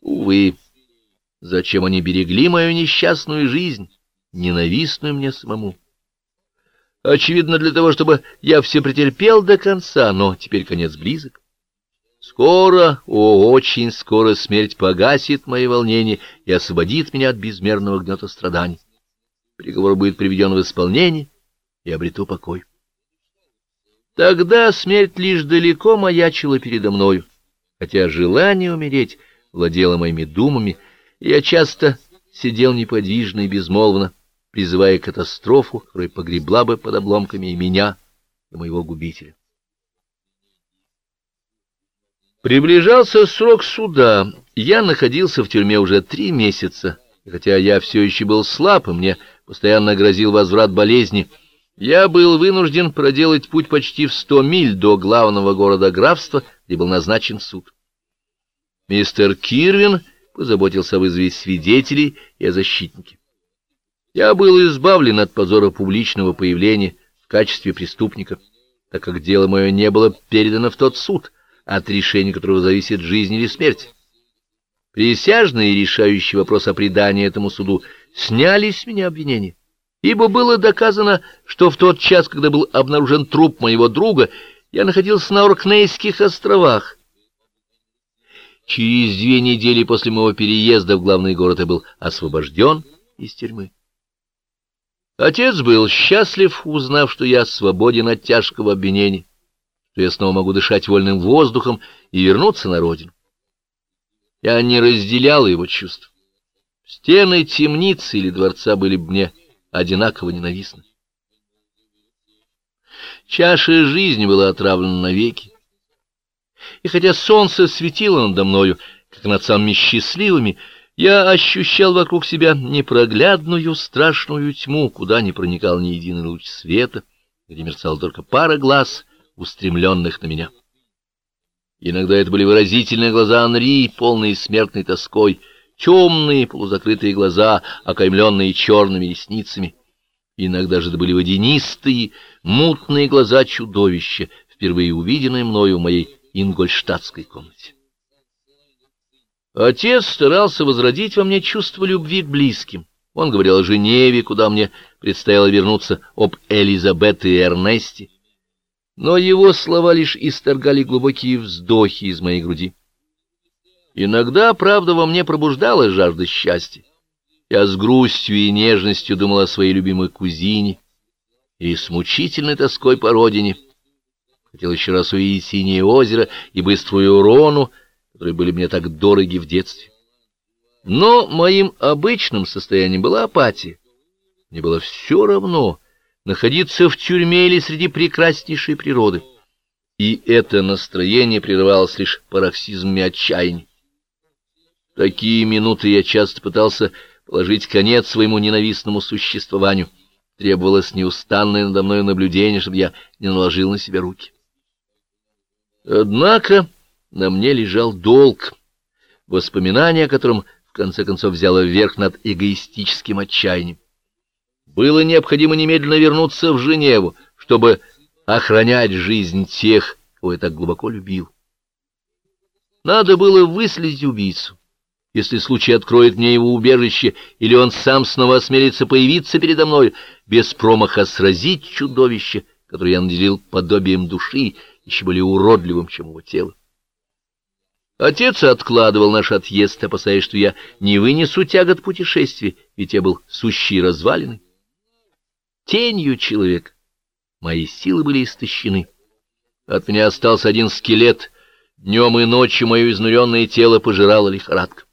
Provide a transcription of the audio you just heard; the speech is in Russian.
Увы, зачем они берегли мою несчастную жизнь, ненавистную мне самому? Очевидно, для того, чтобы я все претерпел до конца, но теперь конец близок. Скоро, о, очень скоро смерть погасит мои волнения и освободит меня от безмерного гнета страданий. Приговор будет приведен в исполнение, и обрету покой. Тогда смерть лишь далеко маячила передо мною, хотя желание умереть владело моими думами, и я часто сидел неподвижно и безмолвно, призывая катастрофу, которая погребла бы под обломками и меня, и моего губителя. Приближался срок суда. Я находился в тюрьме уже три месяца, хотя я все еще был слаб, и мне постоянно грозил возврат болезни, я был вынужден проделать путь почти в сто миль до главного города графства, где был назначен суд. Мистер Кирвин позаботился о вызове свидетелей и о защитнике. Я был избавлен от позора публичного появления в качестве преступника, так как дело мое не было передано в тот суд, от решения которого зависит жизнь или смерть. Присяжные, решающие вопрос о предании этому суду, сняли с меня обвинения, ибо было доказано, что в тот час, когда был обнаружен труп моего друга, я находился на Оркнейских островах. Через две недели после моего переезда в главный город я был освобожден из тюрьмы. Отец был счастлив, узнав, что я свободен от тяжкого обвинения, что я снова могу дышать вольным воздухом и вернуться на родину. Я не разделял его чувств. Стены темницы или дворца были мне одинаково ненавистны. Чаша жизни была отравлена навеки. И хотя солнце светило надо мною, как над самыми счастливыми, я ощущал вокруг себя непроглядную страшную тьму, куда не проникал ни единый луч света, где мерцала только пара глаз, устремленных на меня. Иногда это были выразительные глаза Анри, полные смертной тоской, темные полузакрытые глаза, окаймленные черными ресницами. Иногда же это были водянистые, мутные глаза чудовища, впервые увиденные мною в моей ингольштадтской комнате. Отец старался возродить во мне чувство любви к близким. Он говорил о Женеве, куда мне предстояло вернуться, об Элизабет и Эрнесте. Но его слова лишь исторгали глубокие вздохи из моей груди. Иногда, правда, во мне пробуждалась жажда счастья. Я с грустью и нежностью думал о своей любимой кузине и с мучительной тоской по родине. Хотел еще раз увидеть синее озеро и быструю Рону, которые были мне так дороги в детстве. Но моим обычным состоянием была апатия. Мне было все равно, находиться в тюрьме или среди прекраснейшей природы. И это настроение прерывалось лишь пароксизмами отчаяния. Такие минуты я часто пытался положить конец своему ненавистному существованию. Требовалось неустанное надо мной наблюдение, чтобы я не наложил на себя руки. Однако на мне лежал долг, воспоминание о котором в конце концов взяло вверх над эгоистическим отчаянием. Было необходимо немедленно вернуться в Женеву, чтобы охранять жизнь тех, кого я так глубоко любил. Надо было выследить убийцу. Если случай откроет мне его убежище, или он сам снова осмелится появиться передо мной, без промаха сразить чудовище, которое я наделил подобием души, еще более уродливым, чем его тело. Отец откладывал наш отъезд, опасаясь, что я не вынесу тягот путешествия, ведь я был сущий развалины. Тенью человек. Мои силы были истощены. От меня остался один скелет. Днем и ночью мое изнуренное тело пожирало лихорадка.